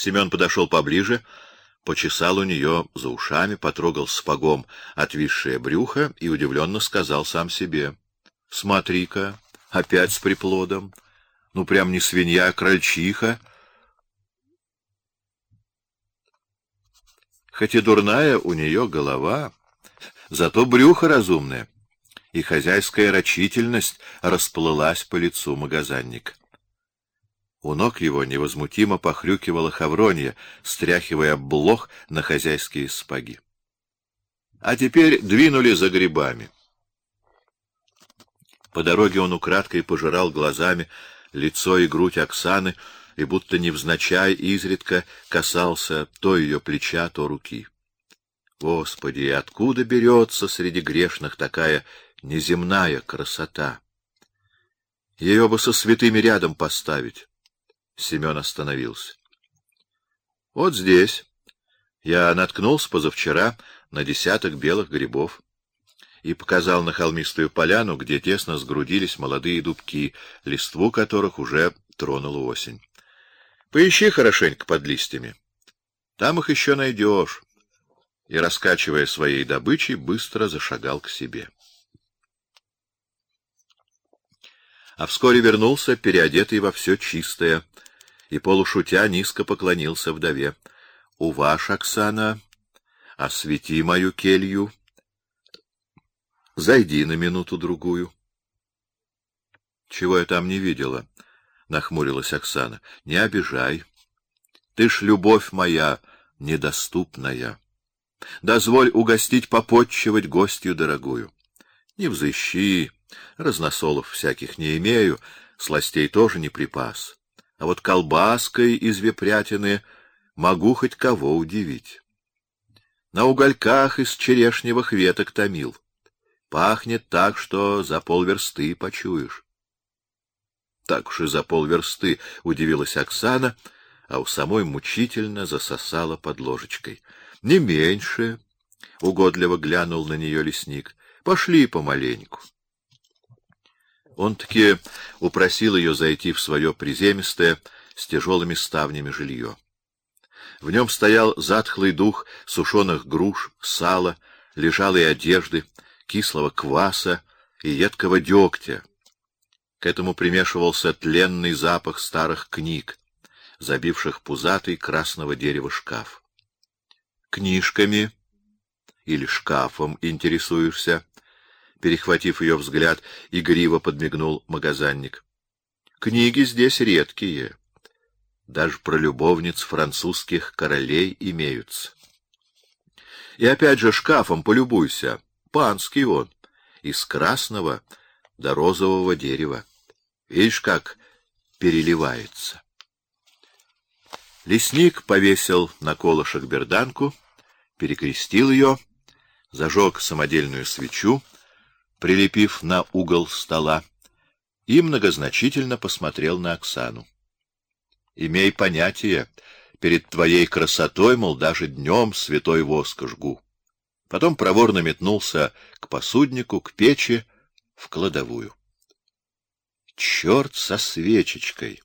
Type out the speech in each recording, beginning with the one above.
Семен подошел поближе, почесал у нее за ушами, потрогал сапогом отвисшее брюхо и удивленно сказал сам себе: "Смотри-ка, опять с приплодом. Ну прям не свинья, а крольчиха". Хоть и дурная у нее голова, зато брюхо разумное, и хозяйская рачительность расплылась по лицу магазинника. У ног его невозмутимо похрюкивала Хавронья, стряхивая блох на хозяйские спаги. А теперь двинули за грибами. По дороге он украдкой пожирал глазами лицо и грудь Оксаны и будто невзначай изредка касался то ее плеча, то руки. Господи, откуда берется среди грешных такая неземная красота? Ее бы со святыми рядом поставить. Семен остановился. Вот здесь я наткнулся позавчера на десяток белых грибов и показал на холмистую поляну, где тесно сгрудились молодые дубки, листву которых уже тронула осень. Поищи хорошенько под листьями. Там их еще найдешь. И раскачивая своей добычей, быстро зашагал к себе. А вскоре вернулся, переодетый во все чистое, и полушутя низко поклонился вдове. У ваш, Оксана, освети мою келью. Зайди на минуту другую. Чего я там не видела? нахмурилась Оксана. Не обижай. Ты ж любовь моя недоступная. Дозволь угостить попотчевать гостью дорогую. Не взыщи, разносолов всяких не имею, сластей тоже не припас а вот колбаской из вепрятины могу хоть кого удивить. На угольках из черешневых веток томил. Пахнет так, что за полверсты почуешь. Так уж и за полверсты, удивилась Оксана, а у самой мучительно засосала под ложечкой. Не меньше, угодливо глянул на нее лесник. Пошли помаленьку. Он таки упросил ее зайти в свое приземистое с тяжелыми ставнями жилье. В нем стоял затхлый дух сушеных груш, сала, лежалой одежды, кислого кваса и едкого дегтя. К этому примешивался тленный запах старых книг, забивших пузатый красного дерева шкаф. Книжками или шкафом интересуешься? Перехватив ее взгляд, игриво подмигнул магазинник. Книги здесь редкие. Даже про любовниц французских королей имеются. И опять же шкафом полюбуйся. Панский он, из красного до розового дерева. Видишь, как переливается. Лесник повесил на колышек берданку, перекрестил ее, зажег самодельную свечу прилепив на угол стола, и многозначительно посмотрел на Оксану. Имей понятие, перед твоей красотой, мол, даже днем святой воск жгу. Потом проворно метнулся к посуднику, к печи, в кладовую. Черт со свечечкой,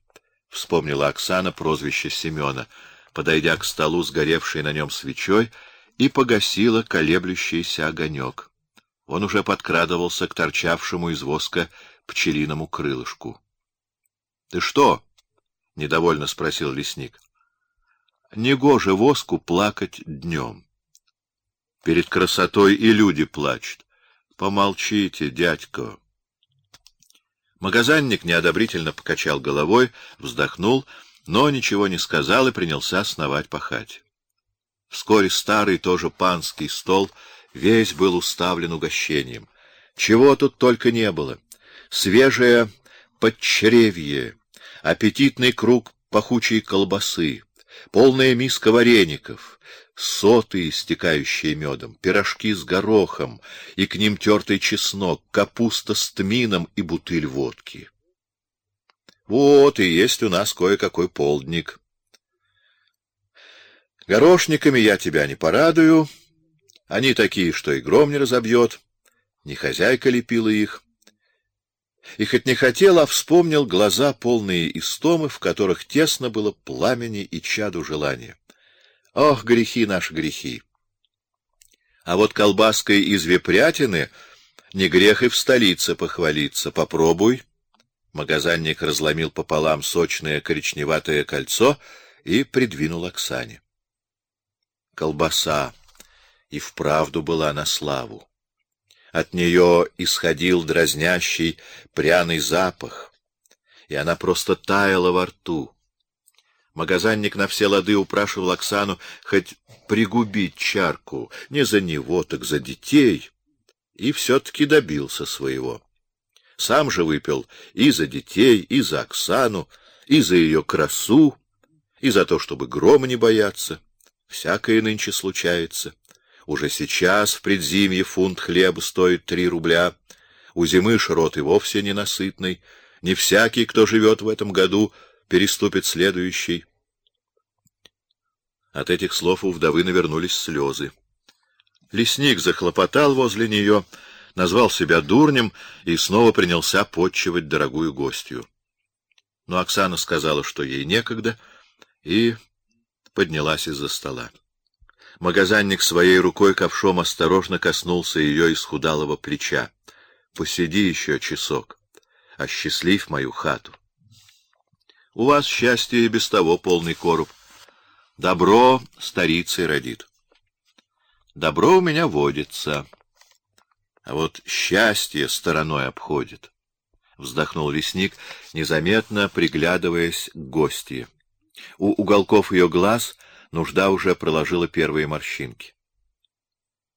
вспомнила Оксана прозвище Семена, подойдя к столу с горевшей на нем свечой и погасила колеблющийся огонек. Он уже подкрадывался к торчавшему из воска пчелиному крылышку. Ты что? недовольно спросил лесник. Негоже воску плакать днем. Перед красотой и люди плачут. Помолчите, дядько. Магазинник неодобрительно покачал головой, вздохнул, но ничего не сказал и принялся сновать по хате. Вскоре старый тоже панский стол весь был уставлен угощением. Чего тут только не было: свежее подчеревье, аппетитный круг пахучей колбасы, полная миска вареников, соты, истекающие медом, пирожки с горохом и к ним тертый чеснок, капуста с тмином и бутыль водки. Вот и есть у нас кое-какой полдник. Горошниками я тебя не порадую, они такие, что и гром не разобьет. Не хозяйка лепила их. И хоть не хотел, а вспомнил глаза, полные истомы, в которых тесно было пламени и чаду желания. Ох, грехи наши грехи! А вот колбаской из вепрятины не грех и в столице похвалиться. Попробуй. Магазинник разломил пополам сочное коричневатое кольцо и придвинул Оксане. Колбаса и вправду была на славу. От нее исходил дразнящий пряный запах, и она просто таяла во рту. Магазинник на все лады упрашивал Оксану хоть пригубить чарку, не за него, так за детей, и все-таки добился своего. Сам же выпил и за детей, и за Оксану, и за ее красу, и за то, чтобы грома не бояться. Всякое нынче случается. Уже сейчас в предзимье фунт хлеба стоит три рубля. У зимы широт и вовсе ненасытный. Не всякий, кто живет в этом году, переступит следующий. От этих слов у вдовы навернулись слезы. Лесник захлопотал возле нее, назвал себя дурнем и снова принялся подчивать дорогую гостью. Но Оксана сказала, что ей некогда, и поднялась из-за стола. Магазинник своей рукой ковшом осторожно коснулся ее исхудалого плеча. Посиди еще часок, осчастлив мою хату. У вас счастье и без того полный короб. Добро старицей родит. Добро у меня водится, а вот счастье стороной обходит. Вздохнул лесник, незаметно приглядываясь к гостье. У уголков ее глаз нужда уже проложила первые морщинки.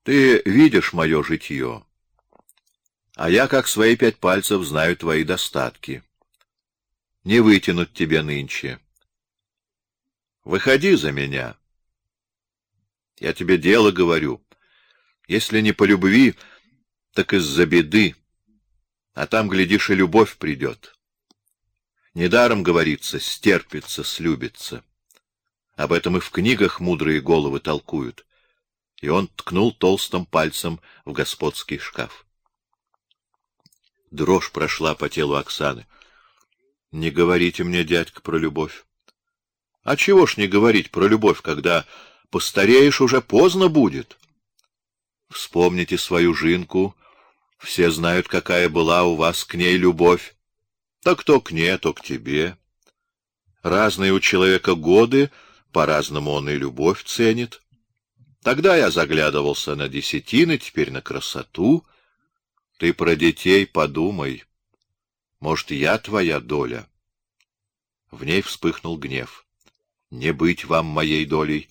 Ты видишь мое житье, а я, как свои пять пальцев, знаю твои достатки. Не вытянуть тебе нынче. Выходи за меня. Я тебе дело говорю. Если не по любви, так из-за беды. А там, глядишь, и любовь придет. Недаром говорится, стерпится, слюбится. Об этом и в книгах мудрые головы толкуют. И он ткнул толстым пальцем в господский шкаф. Дрожь прошла по телу Оксаны. Не говорите мне, дядька, про любовь. А чего ж не говорить про любовь, когда постареешь, уже поздно будет? Вспомните свою жинку, все знают, какая была у вас к ней любовь. Так то к ней, то к тебе. Разные у человека годы, по-разному он и любовь ценит. Тогда я заглядывался на десятины, теперь на красоту. Ты про детей подумай. Может, я твоя доля? В ней вспыхнул гнев. Не быть вам моей долей.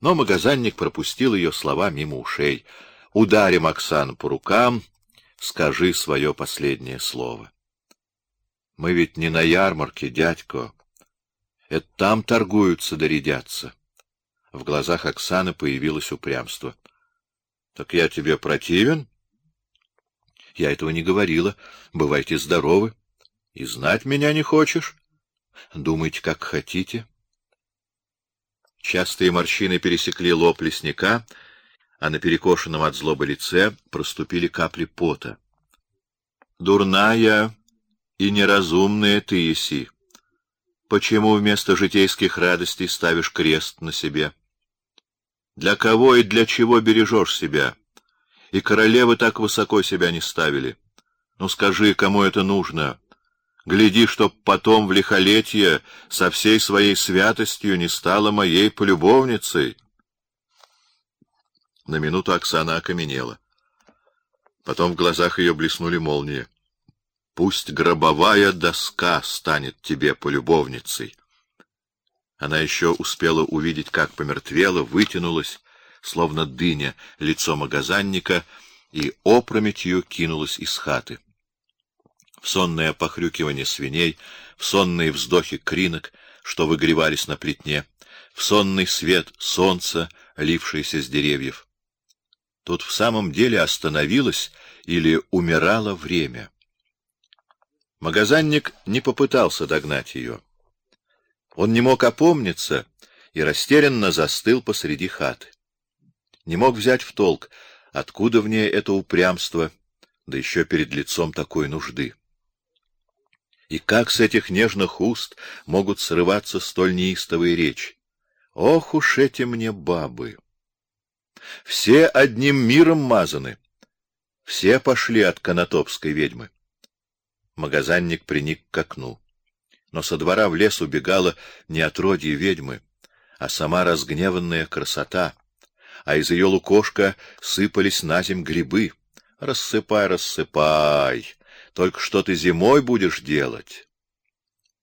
Но магазинник пропустил ее слова мимо ушей. Ударим Оксану по рукам, скажи свое последнее слово. Мы ведь не на ярмарке, дядько. Это там торгуются да. В глазах Оксаны появилось упрямство. Так я тебе противен? Я этого не говорила. Бывайте здоровы. И знать меня не хочешь? Думайте, как хотите. Частые морщины пересекли лоб лесника, а на перекошенном от злобы лице проступили капли пота. Дурная и неразумная ты еси. Почему вместо житейских радостей ставишь крест на себе? Для кого и для чего бережешь себя? И королевы так высоко себя не ставили. Ну скажи, кому это нужно? Гляди, чтоб потом в лихолетье со всей своей святостью не стала моей полюбовницей. На минуту Оксана окаменела. Потом в глазах ее блеснули молнии. Пусть гробовая доска станет тебе полюбовницей. Она еще успела увидеть, как помертвело, вытянулось, словно дыня, лицо магазинника и опрометью кинулась из хаты в сонное похрюкивание свиней, в сонные вздохи кринок, что выгревались на плетне, в сонный свет солнца, лившийся с деревьев. Тут в самом деле остановилось или умирало время. Магазинник не попытался догнать ее. Он не мог опомниться и растерянно застыл посреди хаты. Не мог взять в толк, откуда в ней это упрямство, да еще перед лицом такой нужды. И как с этих нежных уст могут срываться столь неистовые речи? Ох уж эти мне бабы! Все одним миром мазаны. Все пошли от канатопской ведьмы. Магазанник приник к окну. Но со двора в лес убегала не отродье ведьмы, а сама разгневанная красота, а из ее лукошка сыпались на земь грибы. Рассыпай, рассыпай. Только что ты зимой будешь делать?